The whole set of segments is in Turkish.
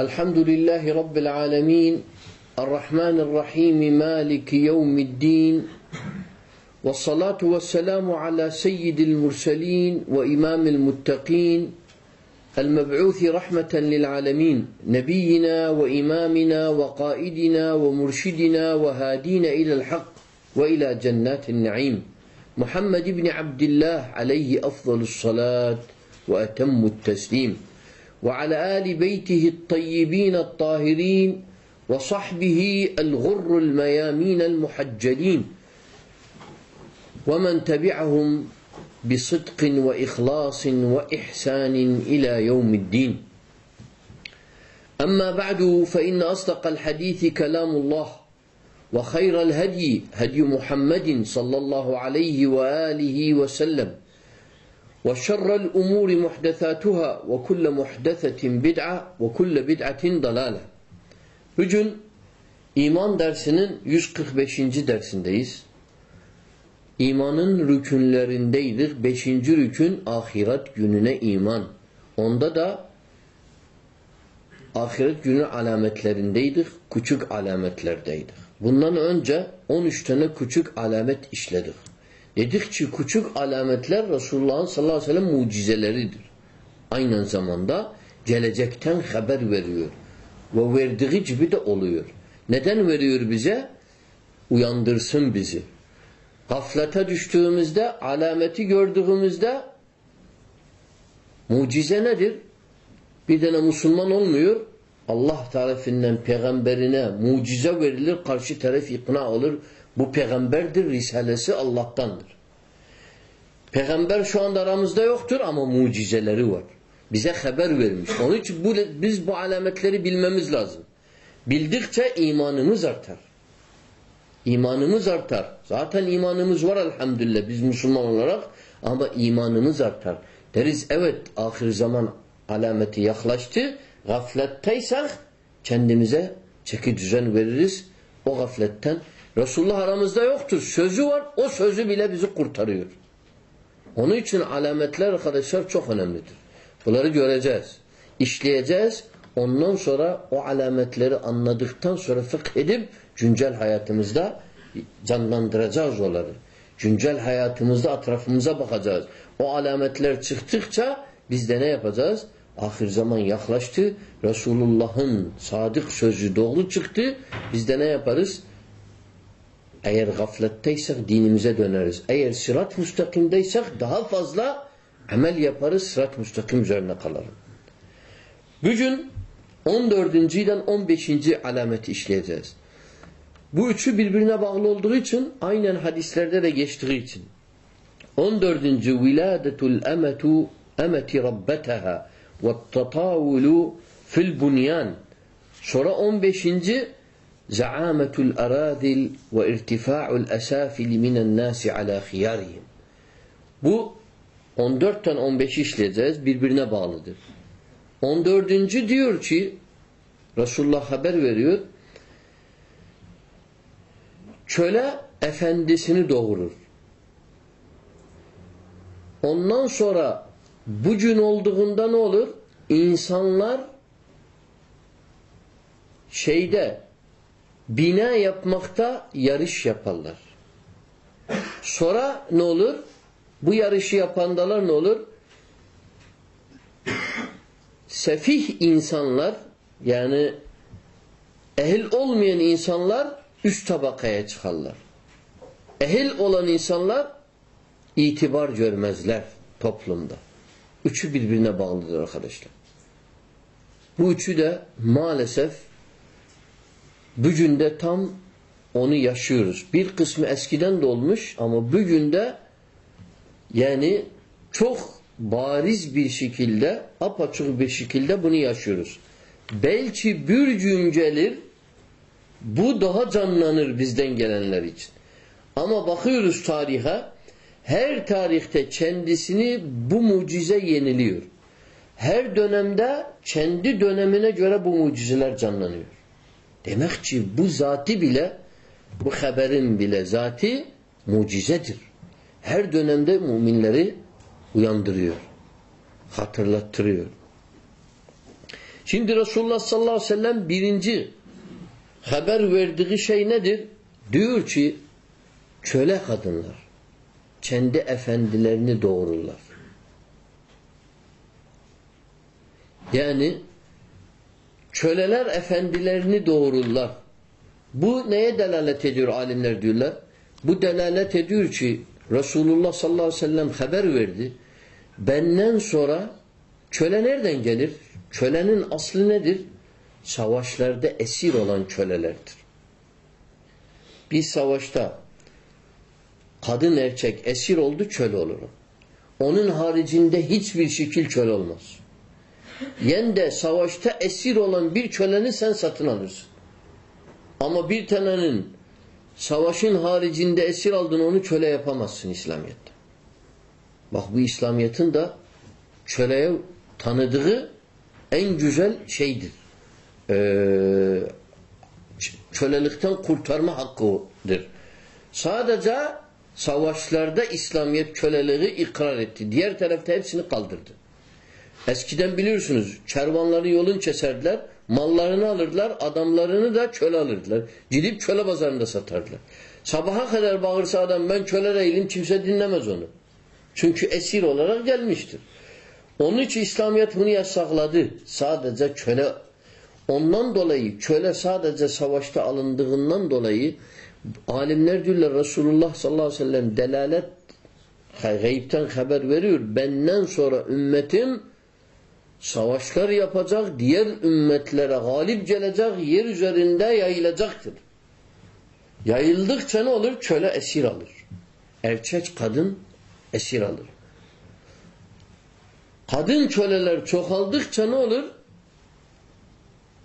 الحمد لله رب العالمين الرحمن الرحيم مالك يوم الدين والصلاة والسلام على سيد المرسلين وإمام المتقين المبعوث رحمة للعالمين نبينا وإمامنا وقائدنا ومرشدنا وهادينا إلى الحق وإلى جنات النعيم. محمد بن عبد الله عليه أفضل الصلاة وأتم التسليم. وعلى آل بيته الطيبين الطاهرين وصحبه الغر الميامين المحجلين. ومن تبعهم بصدق وإخلاص وإحسان إلى يوم الدين. أما بعد فإن أصدق الحديث كلام الله وخير الهدي هدي محمد صلى الله عليه وآله وسلم. وشر الأمور محدثاتها وكل محدثة بدعة وكل بدعة ضلالة Bugün iman dersinin 145. dersindeyiz. İmanın rükünlerindeydik. Beşinci rükün ahiret gününe iman. Onda da ahiret günü alametlerindeydik. Küçük alametlerdeydik. Bundan önce 13 tane küçük alamet işledik. Dedik küçük alametler Resulullah'ın sallallahu aleyhi ve sellem mucizeleridir. Aynı zamanda gelecekten haber veriyor. Ve verdiği gibi de oluyor. Neden veriyor bize? Uyandırsın bizi. Gaflete düştüğümüzde, alameti gördüğümüzde mucize nedir? Bir tane Müslüman olmuyor. Allah tarafından peygamberine mucize verilir, karşı taraf ikna olur. Bu peygamberdir, risalesi Allah'tandır. Peygamber şu anda aramızda yoktur ama mucizeleri var. Bize haber vermiş. Onun için bu, biz bu alametleri bilmemiz lazım. Bildikçe imanımız artar. İmanımız artar. Zaten imanımız var elhamdülillah biz Müslüman olarak ama imanımız artar. Deriz evet ahir zaman alameti yaklaştı. Gafletteysek kendimize çeki düzen veririz. O gafletten Resulullah aramızda yoktur. Sözü var. O sözü bile bizi kurtarıyor. Onun için alametler arkadaşlar çok önemlidir. Bunları göreceğiz. İşleyeceğiz. Ondan sonra o alametleri anladıktan sonra fıkh edip güncel hayatımızda canlandıracağız onları. Güncel hayatımızda etrafımıza bakacağız. O alametler çıktıkça biz de ne yapacağız? Ahir zaman yaklaştı. Resulullah'ın sadık sözü doğru çıktı. Biz de ne yaparız? Eğer gafletteysek dinimize döneriz. Eğer sırat müstakimdeysek daha fazla amel yaparız. Sırat müstakim üzerine kalalım. Bugün 14. ile 15. alameti işleyeceğiz. Bu üçü birbirine bağlı olduğu için aynen hadislerde de geçtiği için. 14. Viladetul emetu emeti rabbetaha ve tatavulu fil bunyan. Sonra 15. Aradil ve irtifa'ul esafil minen nasi ala khiyarihim. Bu 14'ten 15 işleyeceğiz. Birbirine bağlıdır. 14. diyor ki Resulullah haber veriyor. Köle efendisini doğurur. Ondan sonra bu gün olduğunda ne olur? İnsanlar şeyde bina yapmakta yarış yaparlar. Sonra ne olur? Bu yarışı yapandalar ne olur? Sefih insanlar yani ehil olmayan insanlar üst tabakaya çıkarlar. Ehil olan insanlar itibar görmezler toplumda. Üçü birbirine bağlıdır arkadaşlar. Bu üçü de maalesef bugün de tam onu yaşıyoruz. Bir kısmı eskiden de olmuş ama bugün de yani çok bariz bir şekilde, apaçık bir şekilde bunu yaşıyoruz. Belki bir gün gelir, bu daha canlanır bizden gelenler için. Ama bakıyoruz tarihe, her tarihte kendisini bu mucize yeniliyor. Her dönemde kendi dönemine göre bu mucizeler canlanıyor. Demek ki bu zati bile, bu haberin bile zati mucizedir. Her dönemde müminleri uyandırıyor. Hatırlattırıyor. Şimdi Resulullah sallallahu aleyhi ve sellem birinci haber verdiği şey nedir? Diyor ki köle kadınlar kendi efendilerini doğururlar. Yani köleler efendilerini doğururlar. Bu neye delalet ediyor alimler diyorlar? Bu delalet ediyor ki Resulullah sallallahu aleyhi ve sellem haber verdi. Benden sonra köle nereden gelir? Kölenin aslı nedir? Savaşlarda esir olan kölelerdir. Bir savaşta kadın erkek esir oldu köle olur. Onun haricinde hiçbir şekil köle olmaz. Yen de savaşta esir olan bir köleni sen satın alırsın. Ama bir tanenin savaşın haricinde esir aldın onu köle yapamazsın İslamiyet'te. Bak bu İslamiyet'in de köleye tanıdığı en güzel şeydir. Ee, kölelikten kurtarma hakkıdır. Sadece savaşlarda İslamiyet köleliği ikrar etti. Diğer tarafta hepsini kaldırdı. Eskiden biliyorsunuz kervanları yolun keserdiler, mallarını alırdılar, adamlarını da köle alırdılar. Gidip köle pazarında satardılar. Sabaha kadar bağırsa adam ben köle değilim kimse dinlemez onu. Çünkü esir olarak gelmiştir. Onun için İslamiyet bunu yasakladı. Sadece köle ondan dolayı köle sadece savaşta alındığından dolayı alimler diyorlar Resulullah sallallahu aleyhi ve sellem delalet gaybten haber veriyor. Benden sonra ümmetim savaşlar yapacak, diğer ümmetlere galip gelecek, yer üzerinde yayılacaktır. Yayıldıkça ne olur? Köle esir alır. Erkek kadın esir alır. Kadın köleler çoğaldıkça ne olur?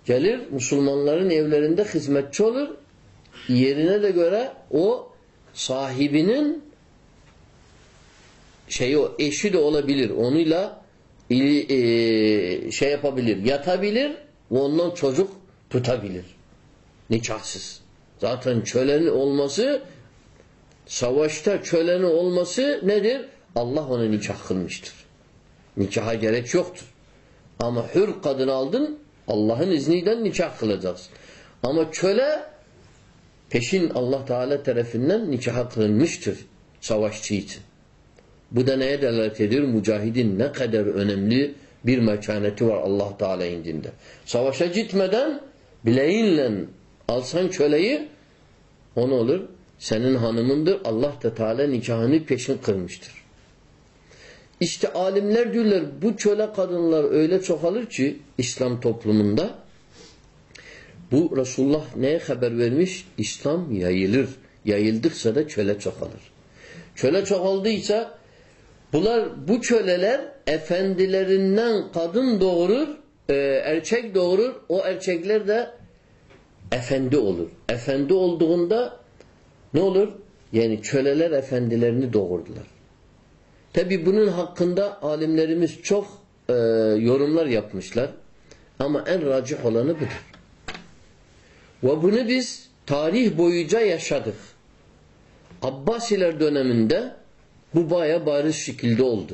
Gelir Müslümanların evlerinde hizmetçi olur. Yerine de göre o sahibinin şeyi o eşi de olabilir. E, şey yapabilir, yatabilir ve ondan çocuk tutabilir. Nikahsız. Zaten kölenin olması savaşta kölenin olması nedir? Allah ona nikah kılmıştır. Nikaha gerek yoktur. Ama hür kadın aldın Allah'ın izniyle nikah kılacaksın. Ama köle peşin Allah Teala tarafından nikaha kılınmıştır savaşçı için. Bu da neye delalet ediyor? Mücahidin ne kadar önemli bir mekaneti var Allah Teala indinde. Savaşa gitmeden bileğinle alsan köleyi on olur. Senin hanımındır. Allah da Teala nikahını peşin kırmıştır. İşte alimler diyorlar bu köle kadınlar öyle çoğalır ki İslam toplumunda bu Resulullah neye haber vermiş? İslam yayılır. Yayıldıkça da köle çoğalır. Köle çoğaldıysa bunlar bu köleler efendilerinden kadın doğurur, e, erkek doğurur. O erkekler de efendi olur. Efendi olduğunda ne olur? Yani köleler efendilerini doğurdular. Tabi bunun hakkında alimlerimiz çok e, yorumlar yapmışlar. Ama en racih olanı budur. Ve bunu biz tarih boyunca yaşadık. Abbasiler döneminde bu baya bariz şekilde oldu.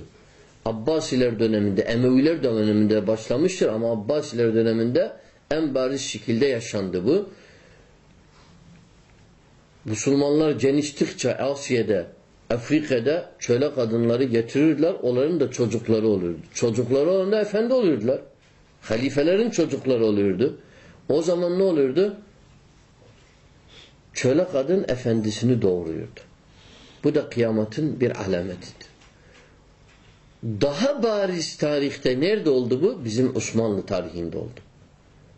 Abbasiler döneminde, Emeviler döneminde başlamıştır ama Abbasiler döneminde en bariz şekilde yaşandı bu. Müslümanlar geniştikçe Asya'da, Afrika'da köle kadınları getirirler. Onların da çocukları olurdu. Çocukları olan efendi olurdular. Halifelerin çocukları olurdu. O zaman ne olurdu? Köle kadın efendisini doğuruyordu. Bu da kıyametin bir alametidir. Daha bariz tarihte nerede oldu bu? Bizim Osmanlı tarihinde oldu.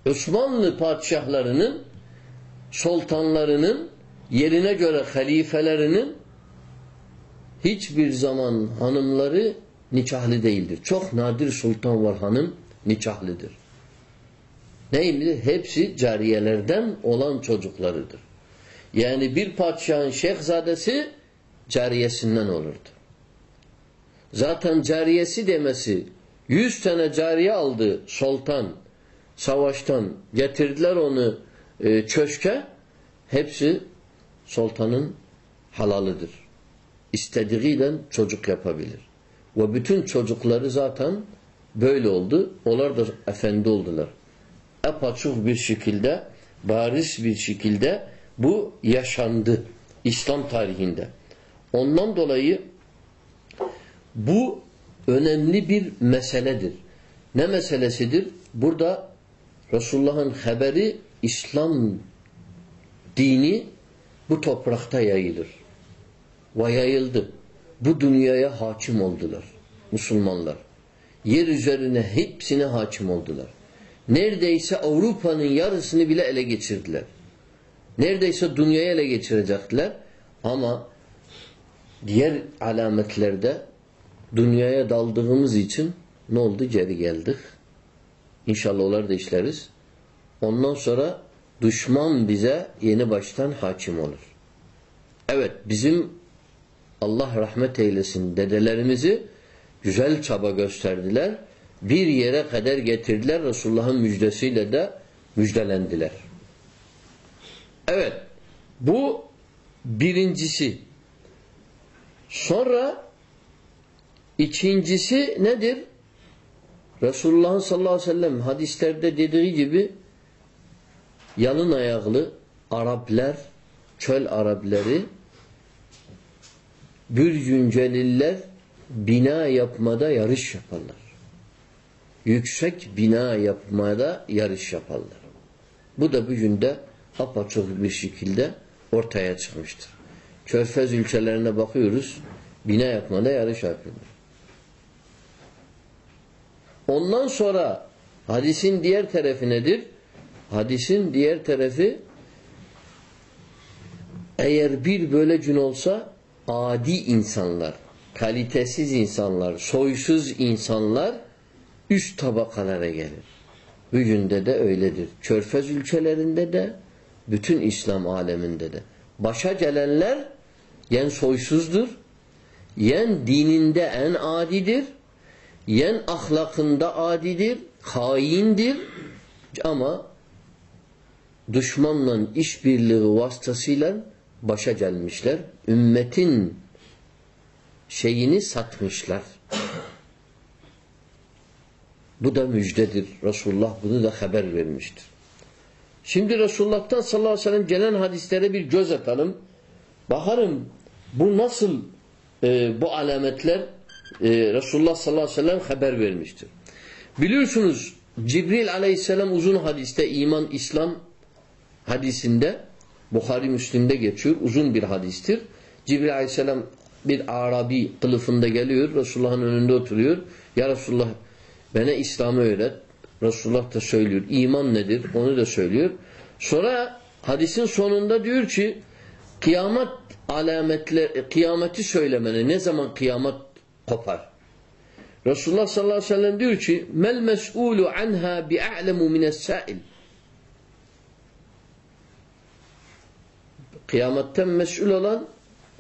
Osmanlı padişahlarının, sultanlarının yerine göre halifelerinin hiçbir zaman hanımları nikahlı değildir. Çok nadir sultan var hanım nikahlıdır. Neymiş? Hepsi cariyelerden olan çocuklarıdır. Yani bir padişahın şehzadesi cariyesinden olurdu. Zaten cariyesi demesi yüz tane cariye aldı sultan savaştan getirdiler onu e, köşke hepsi sultanın halalıdır. İstediğiyle çocuk yapabilir. Ve bütün çocukları zaten böyle oldu. Onlar da efendi oldular. Apaçık bir şekilde, bariz bir şekilde bu yaşandı İslam tarihinde. Ondan dolayı bu önemli bir meseledir. Ne meselesidir? Burada Resulullah'ın haberi İslam dini bu toprakta yayılır. Ve yayıldı. Bu dünyaya hakim oldular. Müslümanlar. Yer üzerine hepsine hakim oldular. Neredeyse Avrupa'nın yarısını bile ele geçirdiler. Neredeyse dünyayı ele geçirecekler. Ama diğer alametlerde dünyaya daldığımız için ne oldu? Geri geldik. İnşallah onları da işleriz. Ondan sonra düşman bize yeni baştan hakim olur. Evet bizim Allah rahmet eylesin dedelerimizi güzel çaba gösterdiler. Bir yere kadar getirdiler. Resulullah'ın müjdesiyle de müjdelendiler. Evet. Bu birincisi. Sonra ikincisi nedir? Resulullah sallallahu aleyhi ve sellem hadislerde dediği gibi yalın ayaklı Araplar, çöl Arapları bir günceliller bina yapmada yarış yaparlar. Yüksek bina yapmada yarış yaparlar. Bu da bir günde apaçık bir şekilde ortaya çıkmıştır. Körfez ülkelerine bakıyoruz, bina yapmada yarış yapıyorlar. Ondan sonra hadisin diğer tarafı nedir? Hadisin diğer tarafı eğer bir böyle gün olsa adi insanlar, kalitesiz insanlar, soysuz insanlar üst tabakalara gelir. Bugünde de öyledir. Körfez ülkelerinde de bütün İslam aleminde de. Başa gelenler yen soysuzdur, yen dininde en adidir, yen ahlakında adidir, haindir ama düşmanla işbirliği vasıtasıyla başa gelmişler. Ümmetin şeyini satmışlar. Bu da müjdedir. Resulullah bunu da haber vermiştir. Şimdi Resulullah'tan sallallahu aleyhi ve sellem gelen hadislere bir göz atalım. Bakarım bu nasıl e, bu alametler e, Resulullah sallallahu aleyhi ve sellem haber vermiştir. Biliyorsunuz Cibril aleyhisselam uzun hadiste iman, İslam hadisinde Bukhari Müslim'de geçiyor. Uzun bir hadistir. Cibril aleyhisselam bir Arabi kılıfında geliyor. Resulullah'ın önünde oturuyor. Ya Resulullah bana İslam'ı öğret. Resulullah da söylüyor. İman nedir? Onu da söylüyor. Sonra hadisin sonunda diyor ki kıyamet alametler, kıyameti söylemene ne zaman kıyamet kopar? Resulullah sallallahu aleyhi ve sellem diyor ki mel mes'ulu anha bi'a'lemu mine's-sa'il Kıyametten mesul olan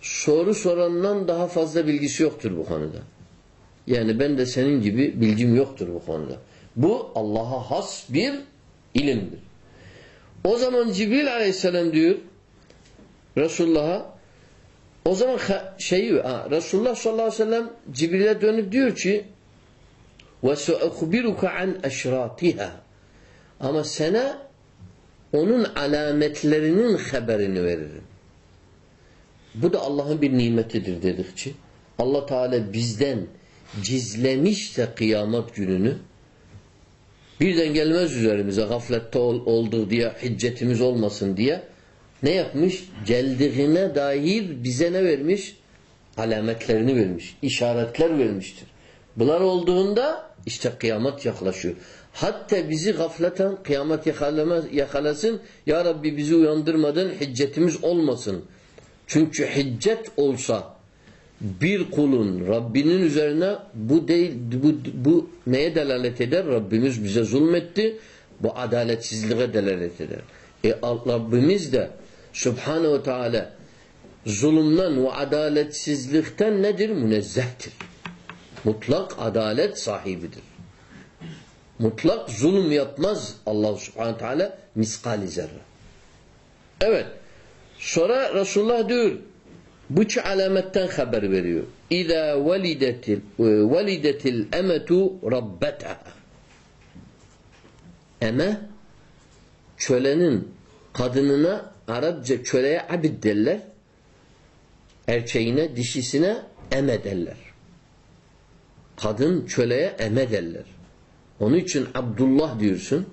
soru sorandan daha fazla bilgisi yoktur bu konuda. Yani ben de senin gibi bilgim yoktur bu konuda. Bu Allah'a has bir ilimdir. O zaman Cibril aleyhisselam diyor Resulullah'a o zaman şeyi ha, Resulullah sallallahu aleyhi ve sellem Cibril'e dönüp diyor ki su'ukhbiruka an eşratiha ama sana onun alametlerinin haberini veririm. Bu da Allah'ın bir nimetidir dedikçe. Allah Teala bizden gizlemişse kıyamet gününü birden gelmez üzerimize gaflette ol, oldu diye hiccetimiz olmasın diye ne yapmış? Geldiğine dair bize ne vermiş? Alametlerini vermiş. işaretler vermiştir. Bunlar olduğunda işte kıyamet yaklaşıyor. Hatta bizi gafleten kıyamet yakalasın. Ya Rabbi bizi uyandırmadan hiccetimiz olmasın. Çünkü hiccet olsa bir kulun Rabbinin üzerine bu değil bu, bu neye delalet eder? Rabbimiz bize zulmetti. Bu adaletsizliğe delalet eder. E Rabbimiz de Subhanahu ve Teala zulümden ve adaletsizlikten nedir? Münezzehtir. Mutlak adalet sahibidir. Mutlak zulüm yapmaz Allah Subhanahu Teala miskali zerre. Evet. Sonra Resulullah diyor bu iki alametten haber veriyor. İza validetil validetil emetu rabbetaha. Eme kölenin kadınına Arapça köleye abid derler. Erkeğine, dişisine eme derler. Kadın köleye eme derler. Onun için Abdullah diyorsun,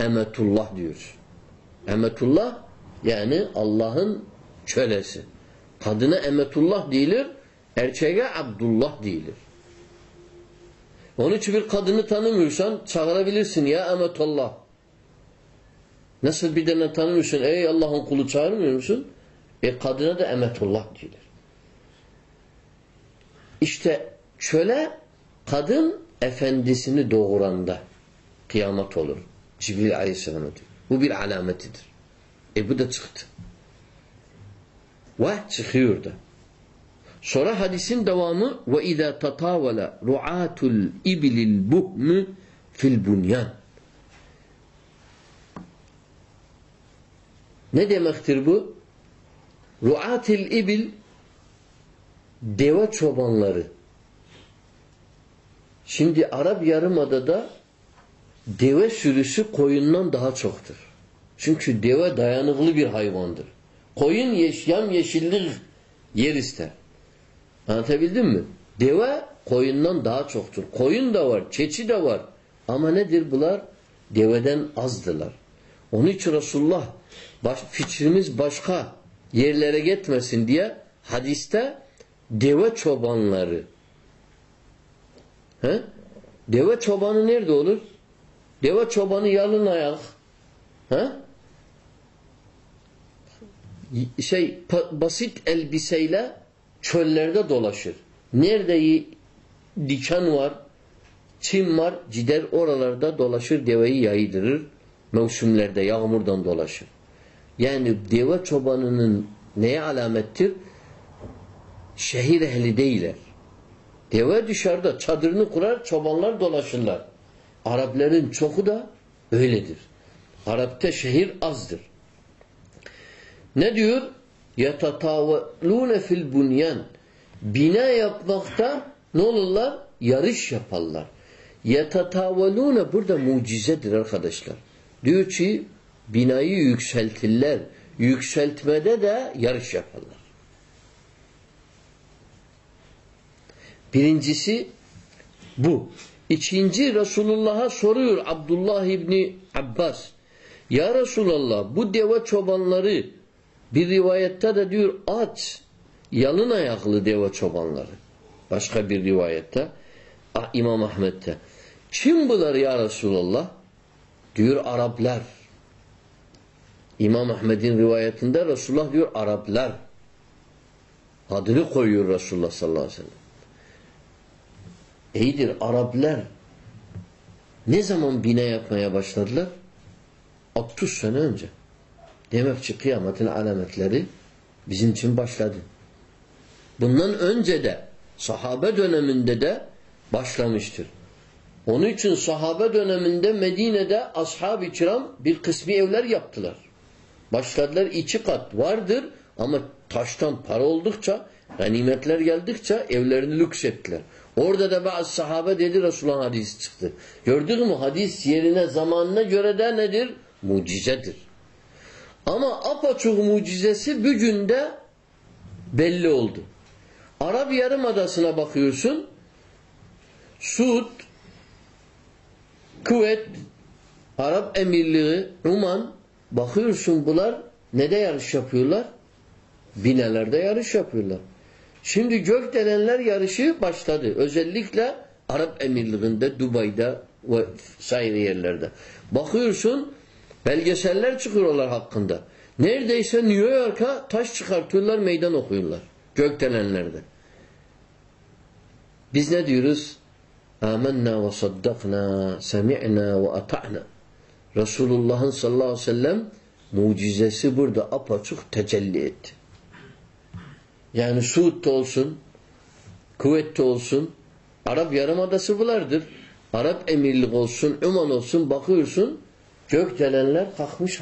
emetullah diyorsun. Emetullah yani Allah'ın kölesi. Kadına emetullah değilir, erkeğe Abdullah değilir. Onun için bir kadını tanımıyorsan çağırabilirsin ya emetullah. Nasıl bir tane tanımıyorsun ey Allah'ın kulu çağırmıyor musun? E kadına da emetullah diyorlar. İşte köle kadın efendisini doğuranda kıyamet olur. Cibril aleyhisselam diyor. Bu bir alametidir. E bu da çıktı. Ve çıkıyor da. Sonra hadisin devamı ve izâ tatâvela ru'âtul ibilil buhmü fil bunyan. Ne demektir bu? Ru'atil ibil deve çobanları. Şimdi Arap Yarımada'da deve sürüsü koyundan daha çoktur. Çünkü deve dayanıklı bir hayvandır. Koyun yeş, yam yeşillik yer ister. Anlatabildim mi? Deve koyundan daha çoktur. Koyun da var, keçi de var. Ama nedir bunlar? Deveden azdılar. Onun için Resulullah baş, fikrimiz başka yerlere gitmesin diye hadiste deve çobanları He? Deve çobanı nerede olur? Deve çobanı yalın ayak. He? Şey basit elbiseyle çöllerde dolaşır. Nerede diken var, çim var, gider oralarda dolaşır, deveyi yaydırır. Mevsimlerde yağmurdan dolaşır. Yani deve çobanının neye alamettir? Şehir ehli değiller. Deve dışarıda çadırını kurar, çobanlar dolaşırlar. Arapların çoku da öyledir. Arap'ta şehir azdır. Ne diyor? يَتَطَاوَلُونَ fil bunyan. Bina yapmakta ne olurlar? Yarış yaparlar. يَتَطَاوَلُونَ burada mucizedir arkadaşlar. Diyor ki binayı yükseltirler. Yükseltmede de yarış yaparlar. Birincisi bu. İkinci Resulullah'a soruyor Abdullah İbni Abbas. Ya Resulallah bu deve çobanları bir rivayette de diyor at yalın ayaklı deve çobanları. Başka bir rivayette İmam Ahmet'te. Kim bunlar ya Resulallah? Diyor Araplar. İmam Ahmet'in rivayetinde Resulullah diyor Araplar. Adını koyuyor Resulullah sallallahu aleyhi ve sellem. İyidir Araplar ne zaman bina yapmaya başladılar? 60 sene önce. Demek ki kıyametin alametleri bizim için başladı. Bundan önce de sahabe döneminde de başlamıştır. Onun için sahabe döneminde Medine'de ashab-ı kiram bir kısmi evler yaptılar. Başladılar iki kat vardır ama taştan para oldukça ganimetler geldikçe evlerini lüks ettiler. Orada da bazı sahabe dedi Resulullah hadis çıktı. Gördün mü hadis yerine zamanına göre de nedir? Mucizedir. Ama apaçuk mucizesi bir günde belli oldu. Arap Yarımadası'na bakıyorsun. Suud, Kuvvet, Arap Emirliği, Uman bakıyorsun bunlar ne de yarış yapıyorlar? Binelerde yarış yapıyorlar. Şimdi gökdelenler yarışı başladı. Özellikle Arap Emirliği'nde, Dubai'de ve saire yerlerde. Bakıyorsun belgeseller çıkıyorlar hakkında. Neredeyse New York'a taş çıkartıyorlar, meydan okuyorlar. Gökdelenlerde. Biz ne diyoruz? Âmennâ ve saddaknâ, semi'nâ ve ata'nâ. Resulullah'ın sallallahu aleyhi ve sellem mucizesi burada apaçık tecelli etti. Yani Suud'da olsun, Kuveyt'te olsun, Arap Yarımadası bulardır. Arap Emirlik olsun, Üman olsun bakıyorsun gökdelenler kalkmış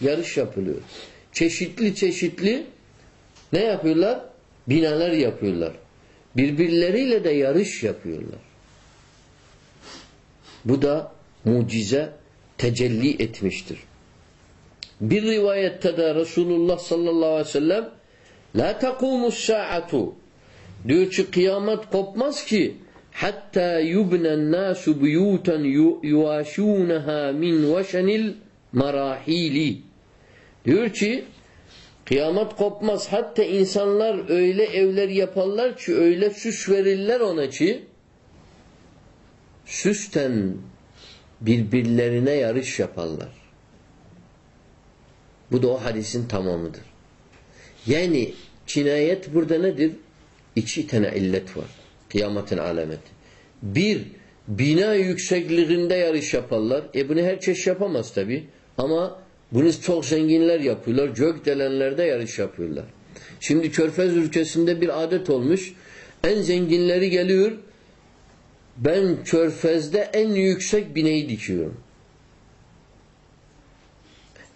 yarış yapılıyor. Çeşitli çeşitli ne yapıyorlar? Binalar yapıyorlar. Birbirleriyle de yarış yapıyorlar. Bu da mucize tecelli etmiştir. Bir rivayette de Resulullah sallallahu aleyhi ve sellem La takumus sa'atu diyor ki kıyamet kopmaz ki hatta yubnen nasu buyutan yuvaşunaha min veşenil marahili. Diyor ki kıyamet kopmaz. Hatta insanlar öyle evler yaparlar ki öyle süs verirler ona ki süsten birbirlerine yarış yaparlar. Bu da o hadisin tamamıdır. Yani cinayet burada nedir? İki tane illet var. Kıyametin alameti. Bir, bina yüksekliğinde yarış yaparlar. E bunu herkes yapamaz tabi. Ama bunu çok zenginler yapıyorlar. Gökdelenlerde yarış yapıyorlar. Şimdi Körfez ülkesinde bir adet olmuş. En zenginleri geliyor. Ben Körfez'de en yüksek bineyi dikiyorum.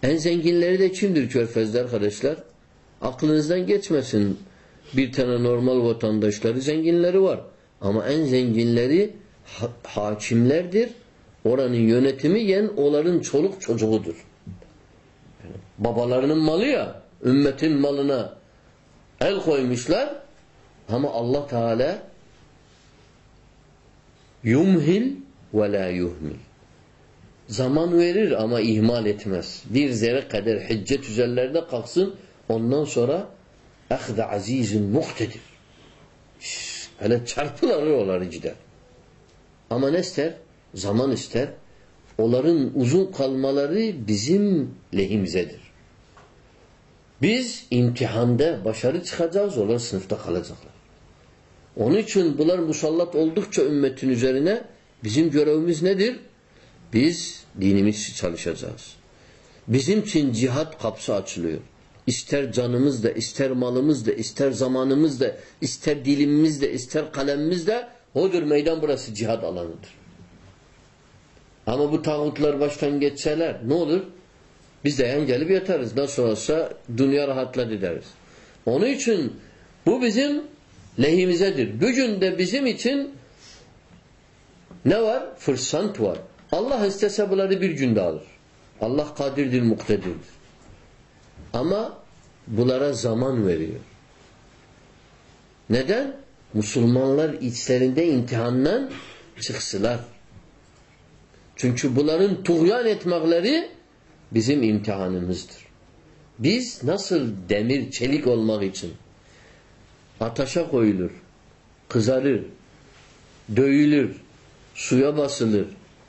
En zenginleri de kimdir Körfez'de arkadaşlar? Aklınızdan geçmesin bir tane normal vatandaşları zenginleri var. Ama en zenginleri ha hakimlerdir. Oranın yönetimi yen onların çoluk çocuğudur. Babalarının malı ya ümmetin malına el koymuşlar ama Allah Teala yumhil ve la yuhmil zaman verir ama ihmal etmez. Bir zerre kadar hiccet üzerlerinde kalksın ondan sonra ehde azizin muhtedir. Hele çarpılar onları gider. Ama ne ister? Zaman ister. Onların uzun kalmaları bizim lehimizedir. Biz imtihanda başarı çıkacağız, onlar sınıfta kalacaklar. Onun için bunlar musallat oldukça ümmetin üzerine bizim görevimiz nedir? Biz dinimiz çalışacağız. Bizim için cihat kapısı açılıyor. İster canımız da, ister malımız da, ister zamanımız da, ister dilimimiz de, ister kalemimiz de odur meydan burası cihad alanıdır. Ama bu tağutlar baştan geçseler ne olur? Biz de yan gelip yatarız. Nasıl olsa dünya rahatladı deriz. Onun için bu bizim lehimizedir. Bugün de bizim için ne var? Fırsat var. Allah istese bunları bir günde alır. Allah kadirdir, muktedirdir. Ama bunlara zaman veriyor. Neden? Müslümanlar içlerinde imtihandan çıksılar. Çünkü bunların tuğyan etmekleri bizim imtihanımızdır. Biz nasıl demir, çelik olmak için ataşa koyulur, kızarır, dövülür, suya basılır,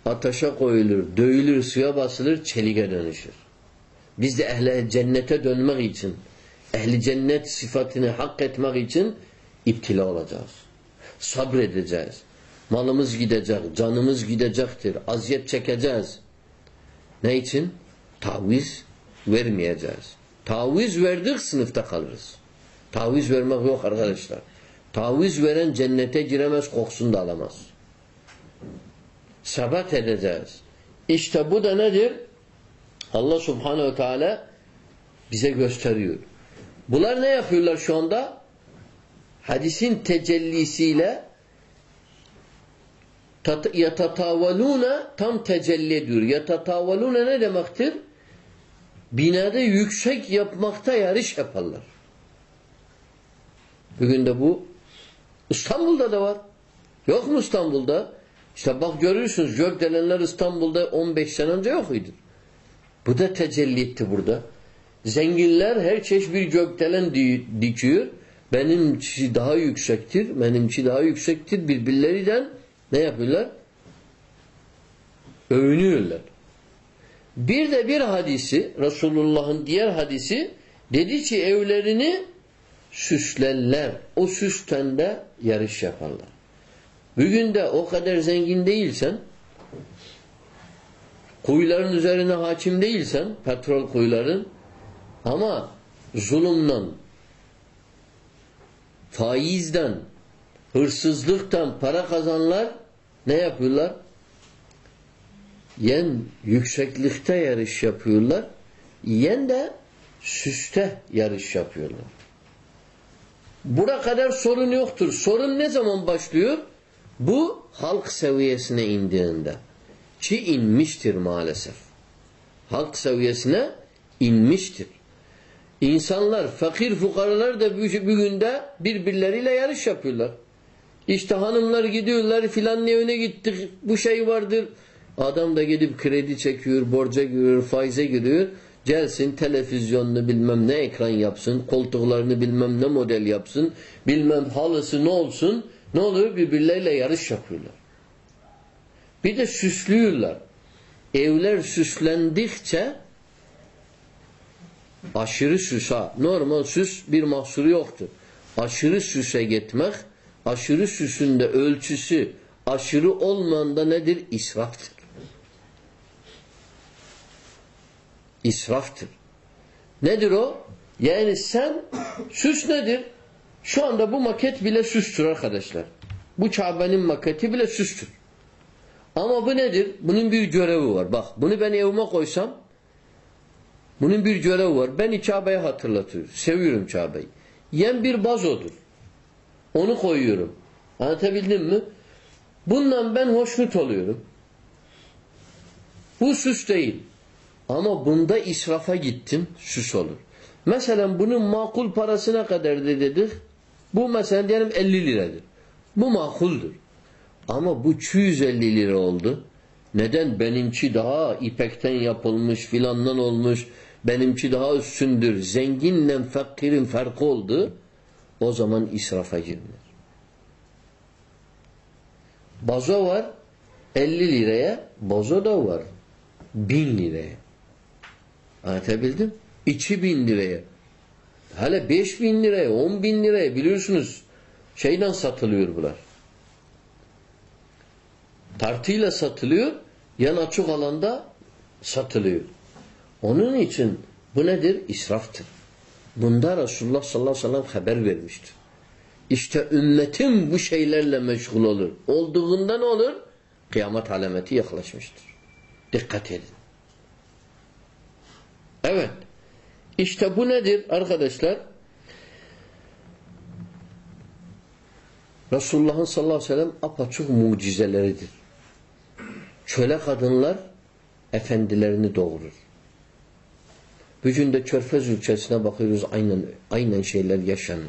ataşa koyulur, dövülür, suya basılır, çelige dönüşür. Biz de ehli cennete dönmek için, ehli cennet sıfatını hak etmek için iptila olacağız. Sabredeceğiz. Malımız gidecek, canımız gidecektir. Aziyet çekeceğiz. Ne için? Taviz vermeyeceğiz. Taviz verdik sınıfta kalırız. Taviz vermek yok arkadaşlar. Taviz veren cennete giremez, kokusunu da alamaz. Sebat edeceğiz. İşte bu da nedir? Allah subhanehu teala bize gösteriyor. Bunlar ne yapıyorlar şu anda? Hadisin tecellisiyle yatatavaluna tam tecelli ediyor. Yatatavaluna ne demektir? Binada yüksek yapmakta yarış yaparlar. Bugün de bu İstanbul'da da var. Yok mu İstanbul'da? İşte bak görürsünüz gökdelenler İstanbul'da 15 sene önce yok idi. Bu da tecelli etti burada. Zenginler her çeşit bir gökdelen dikiyor. Benimki daha yüksektir, benimki daha yüksektir. Birbirleriyle ne yapıyorlar? Övünüyorlar. Bir de bir hadisi, Resulullah'ın diğer hadisi dedi ki evlerini süslerler. O süsten de yarış yaparlar. Bugün de o kadar zengin değilsen kuyuların üzerine hakim değilsen petrol kuyuların ama zulümden faizden hırsızlıktan para kazanlar ne yapıyorlar? Yen yükseklikte yarış yapıyorlar. Yen de süste yarış yapıyorlar. Bura kadar sorun yoktur. Sorun ne zaman başlıyor? Bu halk seviyesine indiğinde. Ki inmiştir maalesef. Halk seviyesine inmiştir. İnsanlar, fakir fukaralar da bugün de birbirleriyle yarış yapıyorlar. İşte hanımlar gidiyorlar filan evine gittik bu şey vardır. Adam da gidip kredi çekiyor, borca giriyor, faize giriyor. Gelsin televizyonunu bilmem ne ekran yapsın, koltuklarını bilmem ne model yapsın, bilmem halısı ne olsun. Ne oluyor? Birbirleriyle yarış yapıyorlar. Bir de süslüyorlar. Evler süslendikçe aşırı süsa, normal süs bir mahsuru yoktur. Aşırı süse gitmek, aşırı süsün de ölçüsü aşırı olmayan da nedir? İsraftır. İsraftır. Nedir o? Yani sen süs nedir? Şu anda bu maket bile süstür arkadaşlar. Bu Kabe'nin maketi bile süstür. Ama bu nedir? Bunun bir görevi var. Bak bunu ben evime koysam bunun bir görevi var. Ben Kabe'yi hatırlatıyor. Seviyorum Kabe'yi. Yen bir bazodur. Onu koyuyorum. Anlatabildim mi? Bundan ben hoşnut oluyorum. Bu süs değil. Ama bunda israfa gittim, süs olur. Mesela bunun makul parasına kadar dedik. Bu mesela diyelim 50 liradır. Bu makuldur. Ama bu 250 lira oldu. Neden? Benimki daha ipekten yapılmış, filandan olmuş. Benimki daha üstündür. Zenginle fakirin farkı oldu. O zaman israfa girilir. Bazo var 50 liraya, bozo da var 1000 liraya. Anlatabildim? 2000 liraya. Hele 5000 liraya, 10 bin liraya biliyorsunuz şeyden satılıyor bunlar. Tartıyla satılıyor, yan açık alanda satılıyor. Onun için bu nedir? İsraftır. Bunda Resulullah sallallahu aleyhi ve sellem haber vermiştir. İşte ümmetim bu şeylerle meşgul olur. Olduğunda ne olur? Kıyamet alameti yaklaşmıştır. Dikkat edin. Evet. İşte bu nedir arkadaşlar? Resulullah'ın sallallahu aleyhi ve sellem apaçık mucizeleridir. Çöle kadınlar efendilerini doğurur. Bugün de Körfez ülkesine bakıyoruz aynen aynen şeyler yaşanıyor.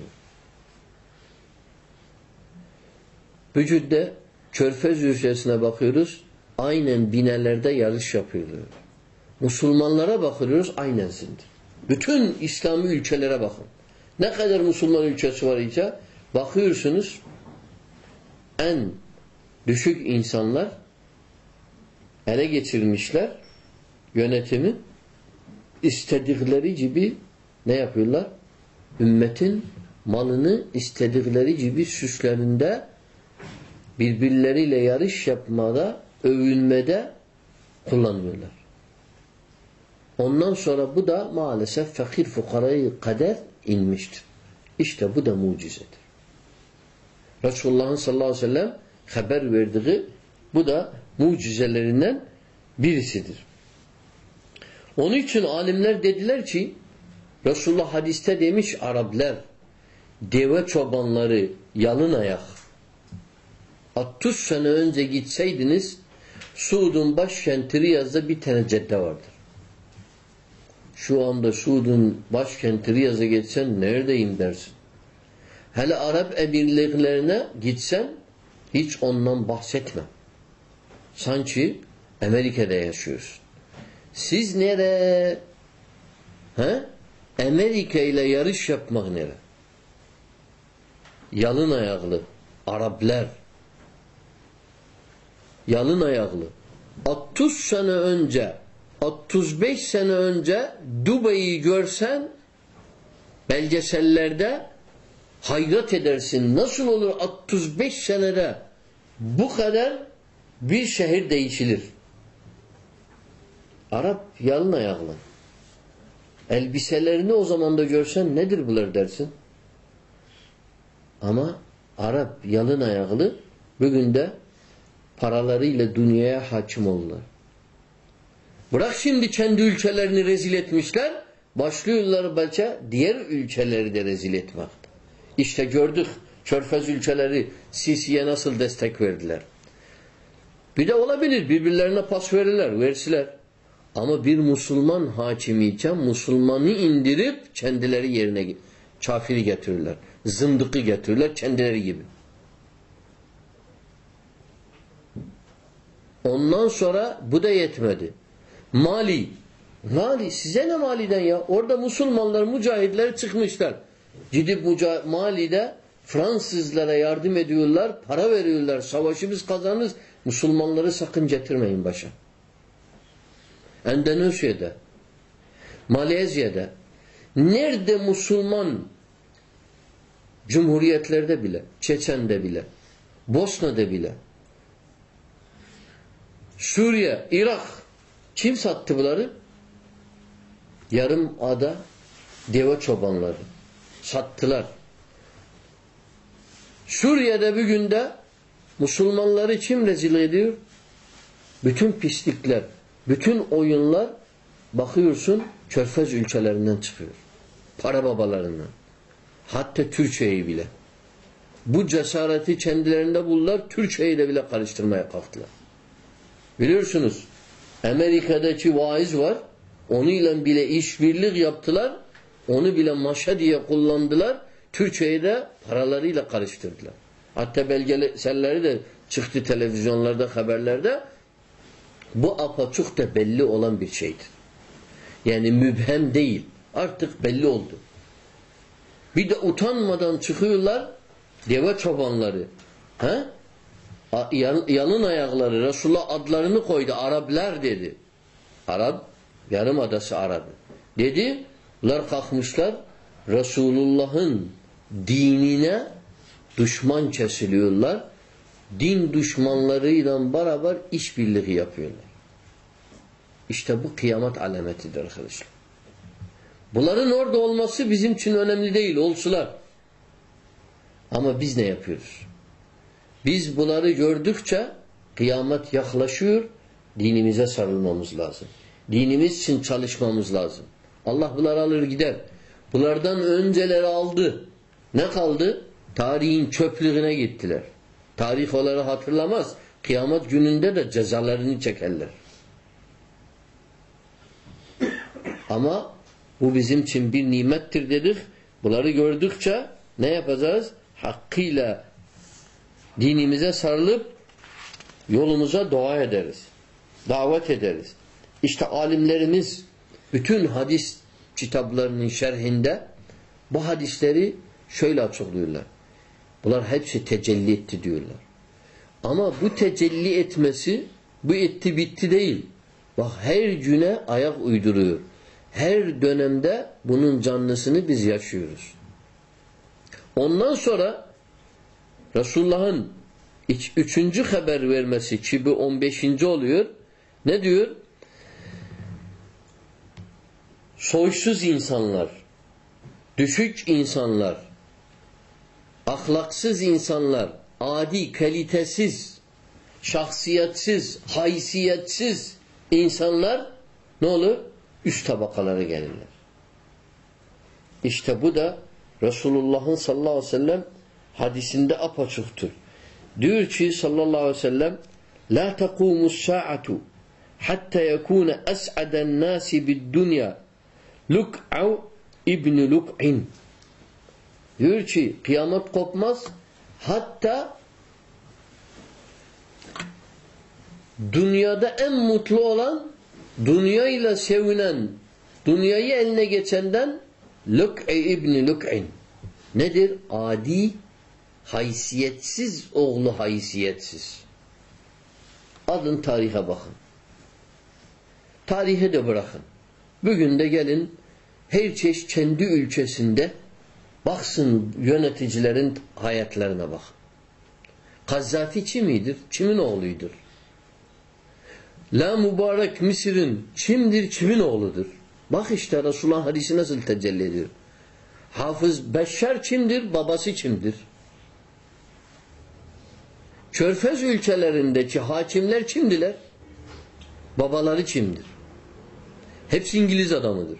Bugün de Körfez ülkesine bakıyoruz aynen binelerde yarış yapıyorlar. Müslümanlara bakıyoruz aynensindir. Bütün İslami ülkelere bakın. Ne kadar Müslüman ülkesi var ise bakıyorsunuz en düşük insanlar ele geçirmişler yönetimi istedikleri gibi ne yapıyorlar? Ümmetin malını istedikleri gibi süslerinde birbirleriyle yarış yapmada, övünmede kullanıyorlar. Ondan sonra bu da maalesef fakir fukarayı kader inmiştir. İşte bu da mucizedir. Resulullah'ın sallallahu aleyhi ve sellem haber verdiği bu da mucizelerinden birisidir. Onun için alimler dediler ki Resulullah hadiste demiş Araplar deve çobanları yalın ayak 60 sene önce gitseydiniz Suud'un başkenti Riyaz'da bir tane cadde vardır. Şu anda Suud'un başkenti Riyaz'a geçsen neredeyim dersin. Hele Arap emirliklerine gitsen hiç ondan bahsetme. Sanki Amerika'da yaşıyorsun. Siz nere? He? Amerika ile yarış yapmak nere? Yalın ayaklı Araplar yalın ayaklı 30 sene önce 35 sene önce Dubai'yi görsen belgesellerde hayret edersin. Nasıl olur 35 senede Bu kadar bir şehir değişilir. Arap yalın ayaklı. Elbiselerini o zaman da görsen nedir bunlar dersin? Ama Arap yalın ayaklı bugün de paralarıyla dünyaya hakim oldular. Bırak şimdi kendi ülkelerini rezil etmişler, başlıyorlar belki diğer ülkeleri de rezil etmekte. İşte gördük Körfez ülkeleri Sisi'ye nasıl destek verdiler. Bir de olabilir birbirlerine pas verirler, versiler. Ama bir Müslüman hakimiyken Müslümanı indirip kendileri yerine kafiri getirirler. Zındıkı getirirler kendileri gibi. Ondan sonra bu da yetmedi. Mali. Mali size ne Mali'den ya? Orada Müslümanlar, mücahitler çıkmışlar. Gidip Mali'de Fransızlara yardım ediyorlar, para veriyorlar. Savaşı biz kazanırız. Müslümanları sakın getirmeyin başa. Endonezya'da, Malezya'da, nerede Müslüman cumhuriyetlerde bile, Çeçen'de bile, Bosna'da bile, Suriye, Irak kim sattı bunları? Yarım ada deve çobanları. Sattılar. Suriye'de bugün de Müslümanları kim rezil ediyor? Bütün pislikler, bütün oyunlar bakıyorsun körfez ülkelerinden çıkıyor. Para babalarından. Hatta Türkiye'yi bile. Bu cesareti kendilerinde buldular. Türkiye'yi de bile karıştırmaya kalktılar. Biliyorsunuz Amerika'daki vaiz var. Onunla bile işbirlik yaptılar. Onu bile maşa diye kullandılar. Türkiye'yi de paralarıyla karıştırdılar. Hatta belgeselleri de çıktı televizyonlarda, haberlerde. Bu apaçuk da belli olan bir şeydir. Yani mübhem değil. Artık belli oldu. Bir de utanmadan çıkıyorlar deve çobanları. He? Yalın ayakları Resulullah adlarını koydu. Araplar dedi. Arap, yarım adası Arabı. Dedi, lar kalkmışlar Resulullah'ın dinine düşman kesiliyorlar. Din düşmanlarıyla beraber işbirliği yapıyorlar. İşte bu kıyamet alametidir arkadaşlar. Bunların orada olması bizim için önemli değil. Olsular. Ama biz ne yapıyoruz? Biz bunları gördükçe kıyamet yaklaşıyor. Dinimize sarılmamız lazım. Dinimiz için çalışmamız lazım. Allah bunları alır gider. Bunlardan önceleri aldı. Ne kaldı? Tarihin çöplüğüne gittiler. Tarih olarak hatırlamaz. Kıyamet gününde de cezalarını çekerler. Ama bu bizim için bir nimettir dedik. Bunları gördükçe ne yapacağız? Hakkıyla dinimize sarılıp yolumuza dua ederiz. Davet ederiz. İşte alimlerimiz bütün hadis kitaplarının şerhinde bu hadisleri şöyle açıklıyorlar. Bunlar hepsi tecelli etti diyorlar. Ama bu tecelli etmesi bu etti bitti değil. Bak her güne ayak uyduruyor. Her dönemde bunun canlısını biz yaşıyoruz. Ondan sonra Resulullah'ın üçüncü haber vermesi ki bu on beşinci oluyor. Ne diyor? Soysuz insanlar, düşük insanlar, ahlaksız insanlar, adi, kalitesiz, şahsiyetsiz, haysiyetsiz insanlar ne olur? Üst tabakalara gelirler. İşte bu da Resulullah'ın sallallahu aleyhi ve sellem hadisinde apaçıktır. Diyor ki sallallahu aleyhi ve sellem La tekumus sa'atu hatta yekune es'aden nasi bid dunya Luk'av İbni Luk'in diyor ki kıyamet kopmaz hatta dünyada en mutlu olan dünyayla sevinen dünyayı eline geçenden Luk'i İbni Luk'in nedir? Adi haysiyetsiz oğlu haysiyetsiz. Adın tarihe bakın. Tarihe de bırakın. Bugün de gelin her çeşit kendi ülkesinde baksın yöneticilerin hayatlarına bak. Kazzafi kimidir? Kimin oğluydur? La mübarek Mısır'ın kimdir? Kimin oğludur? Bak işte Resulullah hadisi nasıl tecelli ediyor. Hafız Beşşer kimdir? Babası kimdir? Körfez ülkelerindeki hakimler kimdiler? Babaları kimdir? Hepsi İngiliz adamıdır.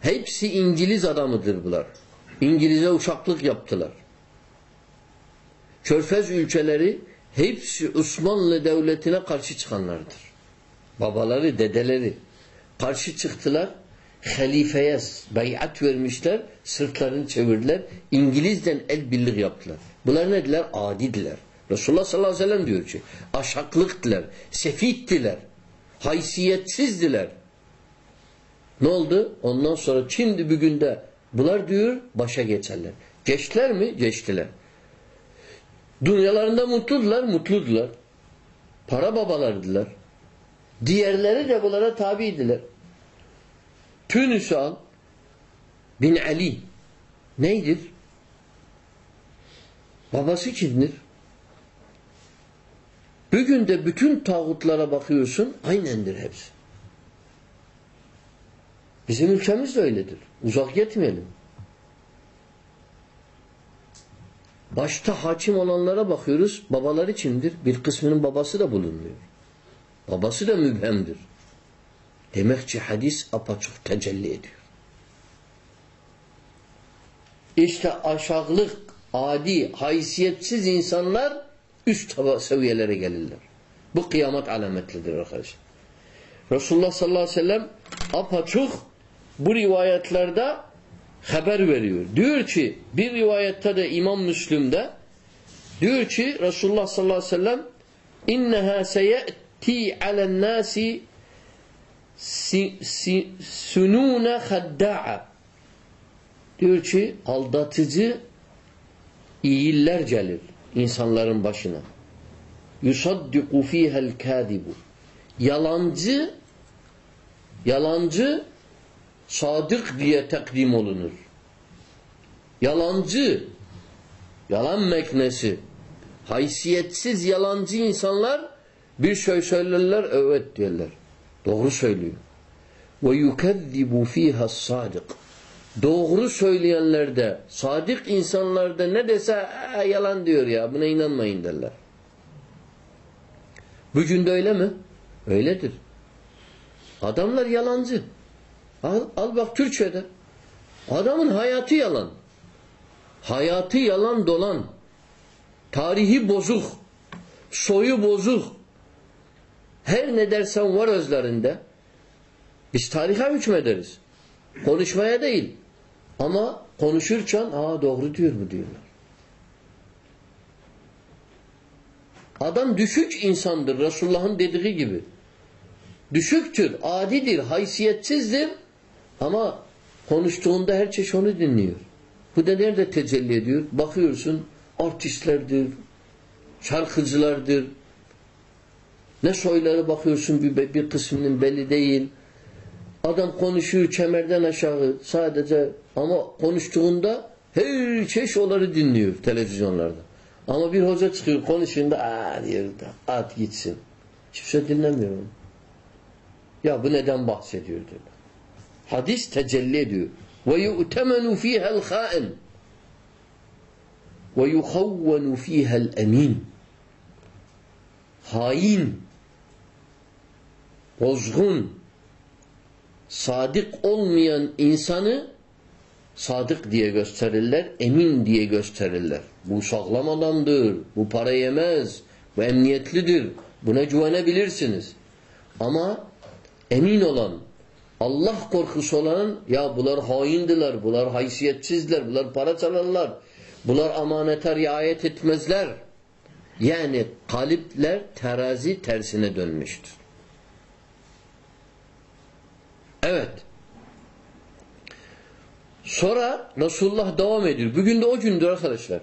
Hepsi İngiliz adamıdır bunlar. İngiliz'e uşaklık yaptılar. Körfez ülkeleri hepsi Osmanlı devletine karşı çıkanlardır. Babaları, dedeleri karşı çıktılar. Halifeye beyat vermişler, sırtlarını çevirdiler. İngiliz'den el birlik yaptılar. Bunlar nediler? Adidiler. Resulullah sallallahu aleyhi ve sellem diyor ki aşaklıktılar, sefittiler, haysiyetsizdiler. Ne oldu? Ondan sonra şimdi bugün de bunlar diyor başa geçerler. Geçtiler mi? Geçtiler. Dünyalarında mutludular, mutludular. Para babalardılar. Diğerleri de bunlara tabiydiler. Tünüs'ü al. Bin Ali. Neydir? Babası kimdir? Bugün de bütün tağutlara bakıyorsun, aynendir hepsi. Bizim ülkemiz de öyledir. Uzak gitmeyelim. Başta hakim olanlara bakıyoruz. Babaları kimdir? Bir kısmının babası da bulunmuyor. Babası da mübhemdir. Demek ki hadis apaçık tecelli ediyor. İşte aşağılık, adi, haysiyetsiz insanlar üst seviyelere gelirler. Bu kıyamet alametlidir arkadaşlar. Resulullah sallallahu aleyhi ve sellem apaçık bu rivayetlerde haber veriyor. Diyor ki bir rivayette de İmam Müslim'de diyor ki Resulullah sallallahu aleyhi ve sellem inneha seyeti alen sunune hadda'a diyor ki aldatıcı iyiller gelir insanların başına. Yusaddiku fihel kâdibu yalancı yalancı sadık diye takdim olunur. Yalancı, yalan meknesi, haysiyetsiz yalancı insanlar bir şey söylerler, evet diyorlar. Doğru söylüyor. Ve yukezzibu fiha sadık. Doğru söyleyenler de, sadık insanlar da ne dese yalan diyor ya, buna inanmayın derler. Bugün de öyle mi? Öyledir. Adamlar yalancı. Al, al bak Türkçe'de. Adamın hayatı yalan. Hayatı yalan dolan. Tarihi bozuk. Soyu bozuk. Her ne dersen var özlerinde. Biz tarihe hükmederiz. Konuşmaya değil. Ama konuşurken aa doğru diyor bu diyorlar. Adam düşük insandır Resulullah'ın dediği gibi. Düşüktür, adidir, haysiyetsizdir ama konuştuğunda her çeşit onu dinliyor. Bu da nerede tecelli ediyor? Bakıyorsun artistlerdir, şarkıcılardır. Ne soyları bakıyorsun bir, bir kısmının belli değil. Adam konuşuyor kemerden aşağı sadece ama konuştuğunda her çeşit onları dinliyor televizyonlarda. Ama bir hoca çıkıyor konuşuyor aa diyor at gitsin. Kimse dinlemiyor onu. Ya bu neden bahsediyor diyor. Hadis tecelli ediyor. Ve yu'temenu fiha'l kha'in ve yukhawwanu fiha'l emin. Hain, bozgun, sadık olmayan insanı sadık diye gösterirler, emin diye gösterirler. Bu sağlam adamdır, bu para yemez, bu emniyetlidir, buna güvenebilirsiniz. Ama emin olan, Allah korkusu olan ya bunlar haindiler, bunlar haysiyetsizler, bunlar para çalarlar, bunlar amanete riayet etmezler. Yani kalipler terazi tersine dönmüştür. Evet. Sonra Resulullah devam ediyor. Bugün de o gündür arkadaşlar.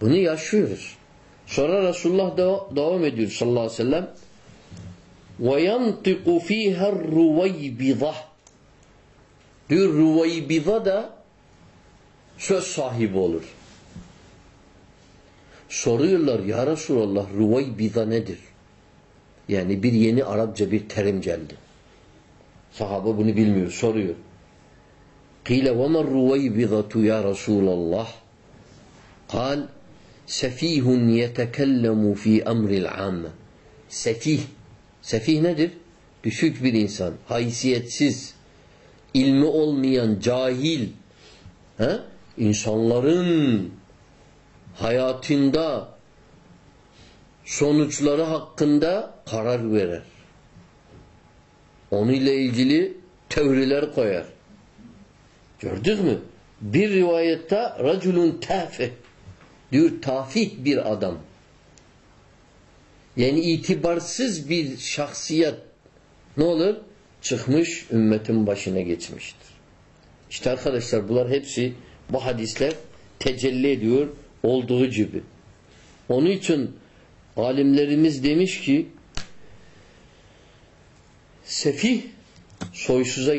Bunu yaşıyoruz. Sonra Resulullah devam ediyor sallallahu aleyhi ve sellem. وَيَنْطِقُ ف۪يهَا الرُّوَيْبِضَةِ Diyor Ruvaybiza da söz sahibi olur. Soruyorlar ya Resulallah Ruvaybiza nedir? Yani bir yeni Arapça bir terim geldi. Sahaba bunu bilmiyor. Soruyor. قيل وما الرويبضة يا رسول الله قال سفيه يتكلم في أمر العامة Sefih. Sefih nedir? Düşük bir insan, haysiyetsiz, ilmi olmayan, cahil. He? İnsanların hayatında sonuçları hakkında karar verer. Onunla ilgili teoriler koyar. Gördük mü? Bir rivayette raculun tafih diyor tafih bir adam. Yani itibarsız bir şahsiyet ne olur? Çıkmış ümmetin başına geçmiştir. İşte arkadaşlar bunlar hepsi bu hadisler tecelli ediyor olduğu gibi. Onun için alimlerimiz demiş ki sefih soysuza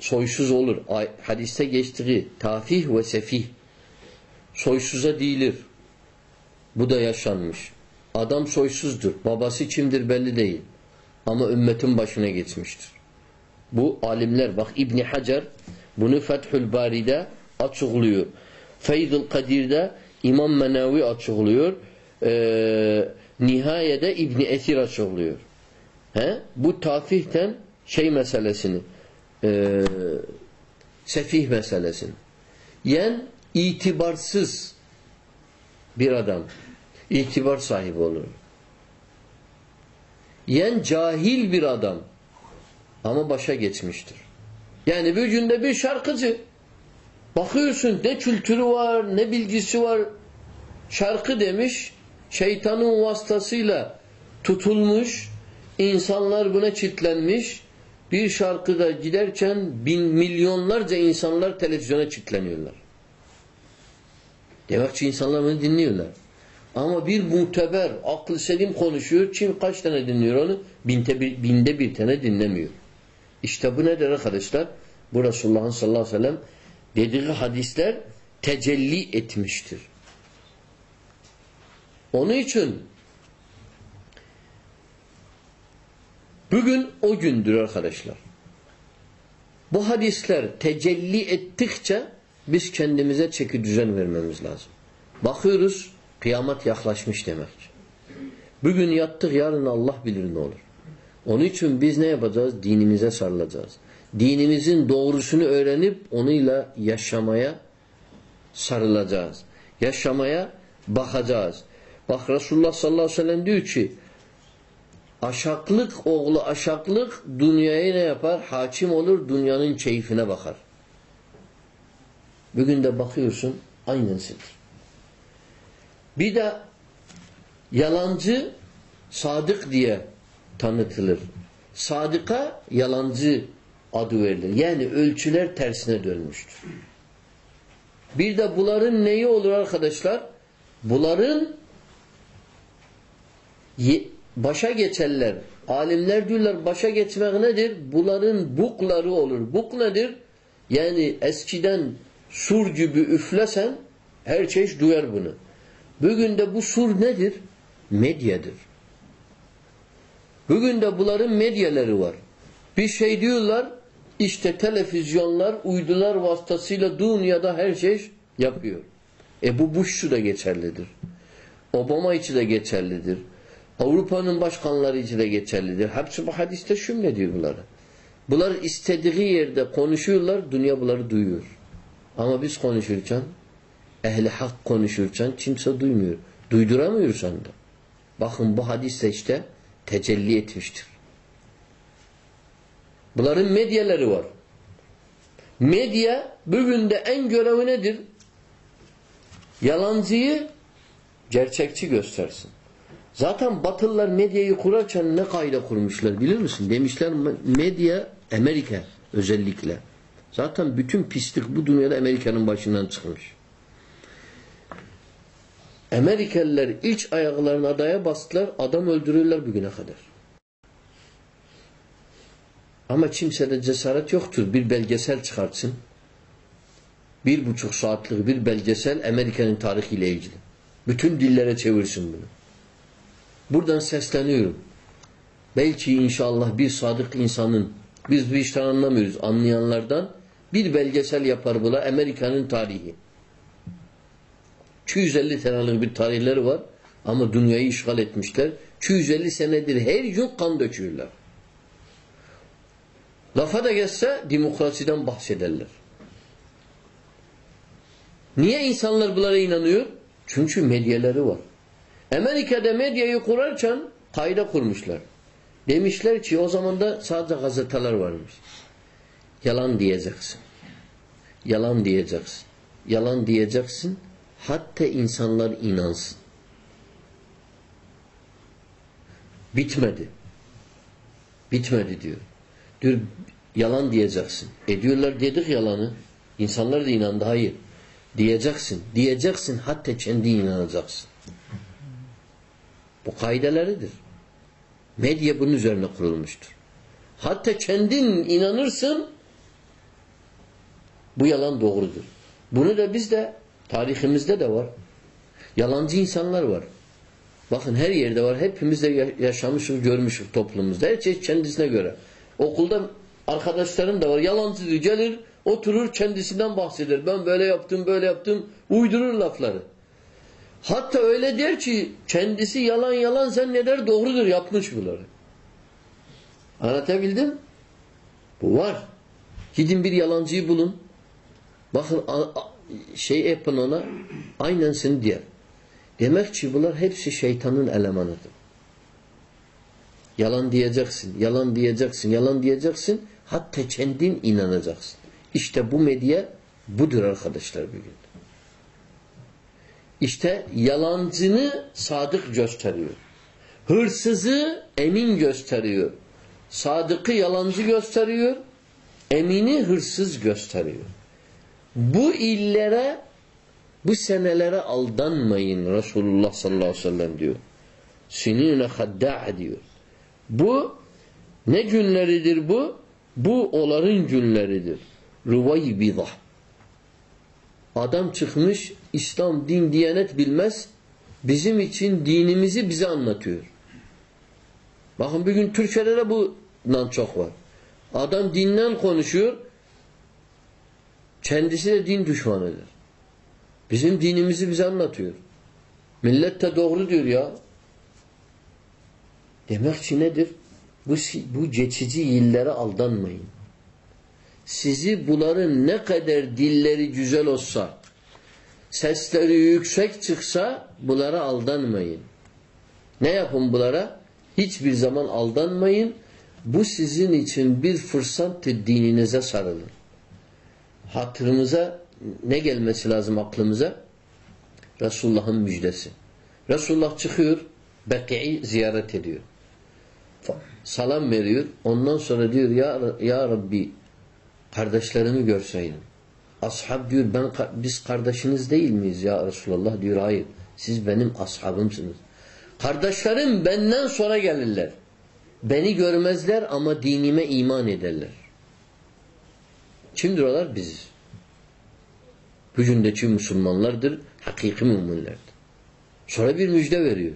soysuz olur. Hadiste geçtiği tafih ve sefih soysuza değilir. Bu da yaşanmış. Adam soysuzdur. Babası kimdir belli değil. Ama ümmetin başına geçmiştir. Bu alimler bak İbni Hacer bunu Fethül Bari'de açıklıyor. Feydül Kadir'de İmam Menavi açıklıyor. Ee, nihayede İbni Esir açıklıyor. He? Bu tafihten şey meselesini e, sefih meselesini. Yen itibarsız bir adam itibar sahibi olur. Yen cahil bir adam ama başa geçmiştir. Yani bir günde bir şarkıcı bakıyorsun ne kültürü var ne bilgisi var şarkı demiş şeytanın vasıtasıyla tutulmuş insanlar buna çitlenmiş bir şarkıda giderken bin milyonlarca insanlar televizyona çitleniyorlar. Demek ki insanlar bunu dinliyorlar. Ama bir muteber, aklı selim konuşuyor. Kim kaç tane dinliyor onu? Binde bir, binde bir tane dinlemiyor. İşte bu nedir arkadaşlar? Bu Resulullah'ın sallallahu aleyhi ve sellem dediği hadisler tecelli etmiştir. Onun için bugün o gündür arkadaşlar. Bu hadisler tecelli ettikçe biz kendimize çeki düzen vermemiz lazım. Bakıyoruz Kıyamet yaklaşmış demek. Bugün yattık yarın Allah bilir ne olur. Onun için biz ne yapacağız? Dinimize sarılacağız. Dinimizin doğrusunu öğrenip onunla yaşamaya sarılacağız. Yaşamaya bakacağız. Bak Resulullah sallallahu aleyhi ve sellem diyor ki aşaklık oğlu aşaklık dünyayı ne yapar? Hakim olur dünyanın keyfine bakar. Bugün de bakıyorsun aynısıdır. Bir de yalancı sadık diye tanıtılır. Sadıka yalancı adı verilir. Yani ölçüler tersine dönmüştür. Bir de bunların neyi olur arkadaşlar? Bunların başa geçerler. Alimler diyorlar başa geçmek nedir? Bunların bukları olur. Buk nedir? Yani eskiden sur gibi üflesen her çeşit duyar bunu. Bugün de bu sur nedir? Medyadır. Bugün de bunların medyaları var. Bir şey diyorlar, işte televizyonlar, uydular vasıtasıyla dünyada her şey yapıyor. E bu Bush'u da geçerlidir. Obama için de geçerlidir. Avrupa'nın başkanları için de geçerlidir. Hepsi bu hadiste şümle diyor bunları. Bunlar istediği yerde konuşuyorlar, dünya bunları duyuyor. Ama biz konuşurken ehli hak konuşurken kimse duymuyor. Duyduramıyorsan da. Bakın bu hadiste işte tecelli etmiştir. Bunların medyaları var. Medya bugün de en görevi nedir? Yalancıyı gerçekçi göstersin. Zaten Batılılar medyayı kurarken ne kayda kurmuşlar bilir misin? Demişler medya Amerika özellikle. Zaten bütün pislik bu dünyada Amerika'nın başından çıkmış. Amerikalılar ilk ayaklarına adaya bastılar, adam öldürürler bugüne kadar. Ama kimsede cesaret yoktur. Bir belgesel çıkartsın. Bir buçuk saatlik bir belgesel Amerika'nın tarihiyle ilgili. Bütün dillere çevirsin bunu. Buradan sesleniyorum. Belki inşallah bir sadık insanın biz bu işten anlamıyoruz. Anlayanlardan bir belgesel yapar bula Amerika'nın tarihi. 250 senelik bir tarihleri var ama dünyayı işgal etmişler. 250 senedir her gün kan döküyorlar. Lafa da geçse demokrasiden bahsederler. Niye insanlar bunlara inanıyor? Çünkü medyaları var. Amerika'da medyayı kurarken kayda kurmuşlar. Demişler ki o zaman da sadece gazeteler varmış. Yalan diyeceksin. Yalan diyeceksin. Yalan diyeceksin. Hatta insanlar inansın. Bitmedi. Bitmedi diyor. Diyor yalan diyeceksin. E diyorlar dedik yalanı. İnsanlar da inandı. Hayır. Diyeceksin. Diyeceksin hatta kendi inanacaksın. Bu kaideleridir. Medya bunun üzerine kurulmuştur. Hatta kendin inanırsın bu yalan doğrudur. Bunu da biz de tarihimizde de var. Yalancı insanlar var. Bakın her yerde var. Hepimiz de yaşamışız, görmüşüz toplumumuzda. Her şey kendisine göre. Okulda arkadaşlarım da var. Yalancıdır. Gelir, oturur, kendisinden bahseder. Ben böyle yaptım, böyle yaptım. Uydurur lafları. Hatta öyle der ki kendisi yalan yalan sen ne der doğrudur yapmış bunları. Anlatabildim? Bu var. Gidin bir yalancıyı bulun. Bakın şey yapın ona aynen seni diyer. Demek ki bunlar hepsi şeytanın elemanıdır. Yalan diyeceksin, yalan diyeceksin, yalan diyeceksin. Hatta kendin inanacaksın. İşte bu medya budur arkadaşlar bugün. İşte yalancını sadık gösteriyor. Hırsızı emin gösteriyor. Sadıkı yalancı gösteriyor. Emini hırsız gösteriyor. Bu illere bu senelere aldanmayın Resulullah sallallahu aleyhi ve sellem diyor. Sinine hadda'a diyor. Bu ne günleridir bu? Bu onların günleridir. Ruvaybidah. Adam çıkmış İslam, din, diyanet bilmez. Bizim için dinimizi bize anlatıyor. Bakın bugün Türkiye'de de bundan çok var. Adam dinden konuşuyor. Kendisi de din düşmanıdır. Bizim dinimizi bize anlatıyor. Millet de doğru diyor ya. Demek ki nedir? Bu, bu geçici yillere aldanmayın. Sizi bunların ne kadar dilleri güzel olsa, sesleri yüksek çıksa bunlara aldanmayın. Ne yapın bunlara? Hiçbir zaman aldanmayın. Bu sizin için bir fırsattır dininize sarılın. Hatırımıza ne gelmesi lazım aklımıza? Resulullah'ın müjdesi. Resulullah çıkıyor, Beki'yi ziyaret ediyor. Salam veriyor. Ondan sonra diyor ya, ya Rabbi kardeşlerimi görseydim. Ashab diyor ben biz kardeşiniz değil miyiz ya Resulullah diyor hayır. Siz benim ashabımsınız. Kardeşlerim benden sonra gelirler. Beni görmezler ama dinime iman ederler. Kimdir olar? Biziz. Gücündeki Müslümanlardır, hakiki müminlerdir. Sonra bir müjde veriyor.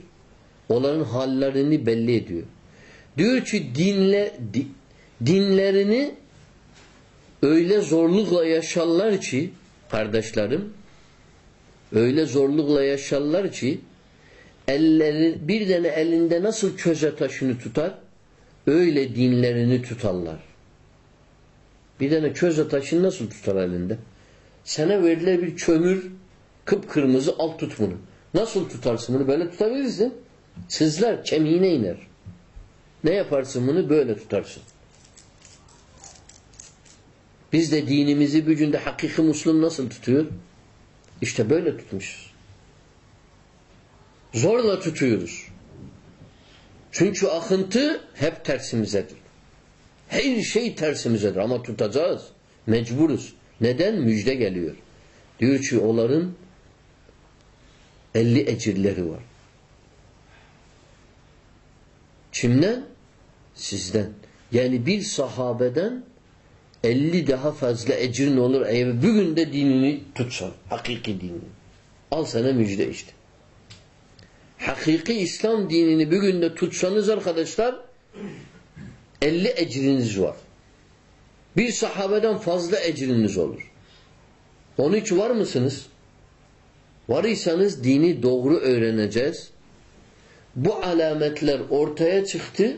Onların hallerini belli ediyor. Diyor ki dinle, di, dinlerini öyle zorlukla yaşarlar ki kardeşlerim öyle zorlukla yaşarlar ki elleri bir tane elinde nasıl köze taşını tutar öyle dinlerini tutarlar. Bir tane köze taşını nasıl tutar elinde? Sana verilir bir kömür kıpkırmızı alt tut bunu. Nasıl tutarsın bunu? Böyle tutabilirsin. Sızlar, kemiğine iner. Ne yaparsın bunu? Böyle tutarsın. Biz de dinimizi bir hakiki Müslüm nasıl tutuyor? İşte böyle tutmuşuz. Zorla tutuyoruz. Çünkü akıntı hep tersimizedir. Her şey tersimizedir ama tutacağız. Mecburuz. Neden? Müjde geliyor. Diyor ki onların elli ecirleri var. Kimden? Sizden. Yani bir sahabeden 50 daha fazla ecrin olur eğer bugün de dinini tutsan. Hakiki dinini. Al sana müjde işte. hakiki İslam dinini bir günde tutsanız arkadaşlar 50 ecriniz var. Bir sahabeden fazla ecriniz olur. Onun için var mısınız? Varıysanız dini doğru öğreneceğiz. Bu alametler ortaya çıktı.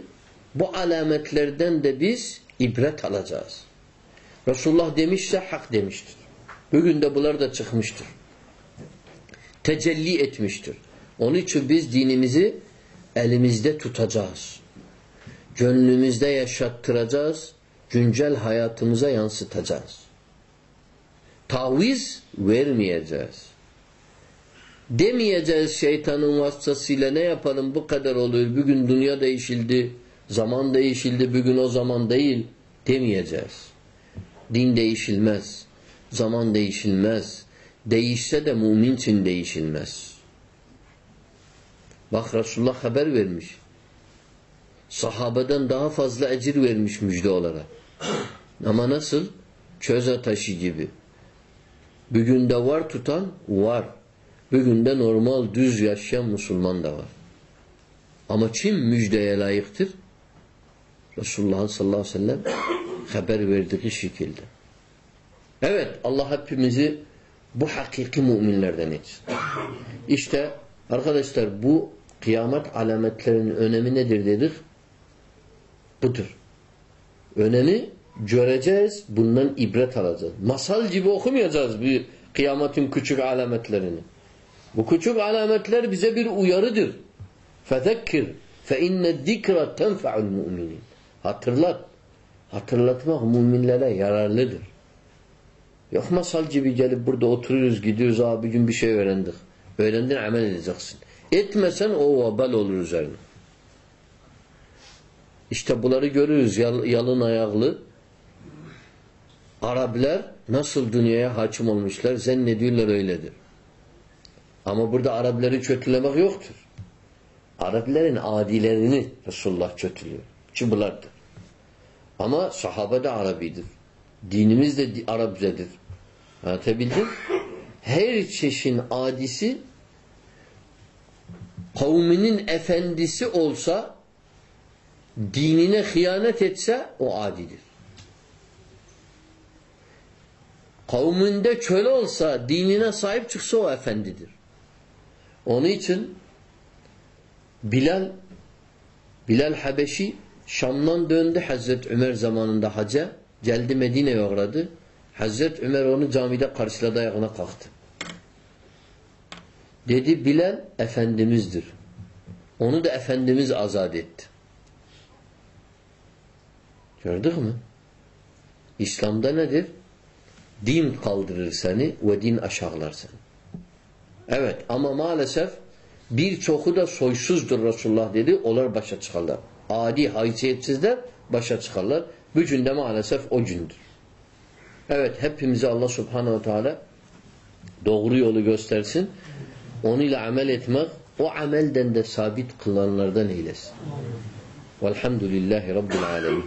Bu alametlerden de biz ibret alacağız. Resulullah demişse hak demiştir. Bugün de bunlar da çıkmıştır. Tecelli etmiştir. Onun için biz dinimizi elimizde tutacağız. Gönlümüzde yaşattıracağız. Güncel hayatımıza yansıtacağız. Taviz vermeyeceğiz. Demeyeceğiz şeytanın vasıtasıyla ne yapalım bu kadar oluyor. Bugün dünya değişildi. Zaman değişildi. Bugün o zaman değil. Demeyeceğiz. Din değişilmez. Zaman değişilmez. Değişse de mümin için değişilmez. Bak Resulullah haber vermiş. Sahabeden daha fazla ecir vermiş müjde olarak. Ama nasıl? Çöze taşı gibi. Bugün de var tutan var. Bugün de normal düz yaşayan Müslüman da var. Ama kim müjdeye layıktır? Resulullah sallallahu aleyhi ve sellem haber verdiği şekilde. Evet Allah hepimizi bu hakiki müminlerden etsin. İşte arkadaşlar bu kıyamet alametlerinin önemi nedir dedik? Budur. Önemi göreceğiz, bundan ibret alacağız. Masal gibi okumayacağız bir kıyametin küçük alametlerini. Bu küçük alametler bize bir uyarıdır. Fezekkir fe inne zikra tenfa'ul mu'minin. Hatırlat. Hatırlatmak müminlere yararlıdır. Yok masal gibi gelip burada oturuyoruz, gidiyoruz abi gün bir şey öğrendik. Öğrendin amel edeceksin. Etmesen o vebal olur üzerine. İşte bunları görürüz yal, yalın ayaklı. Araplar nasıl dünyaya hakim olmuşlar zannediyorlar öyledir. Ama burada Arapları kötülemek yoktur. Arapların adilerini Resulullah kötülüyor. Çıbılardır. Ama sahabe de Arabidir. Dinimiz de Arapçadır. Anlatabildim? Her çeşin adisi kavminin efendisi olsa dinine hıyanet etse o adidir. Kavminde köle olsa dinine sahip çıksa o efendidir. Onun için Bilal Bilal Habeşi Şam'dan döndü Hazreti Ömer zamanında haca. Geldi Medine'ye uğradı. Hazreti Ömer onu camide karşıladı ayağına kalktı. Dedi Bilal Efendimizdir. Onu da Efendimiz azat etti. Gördük mü? İslam'da nedir? Din kaldırır seni ve din aşağılar seni. Evet ama maalesef birçoku da soysuzdur Resulullah dedi. Onlar başa çıkarlar. Adi haysiyetsizler başa çıkarlar. Bugün de maalesef o gündür. Evet hepimize Allah subhanehu teala doğru yolu göstersin. Onunla amel etmek o amelden de sabit kılanlardan eylesin. Velhamdülillahi Rabbil alemin.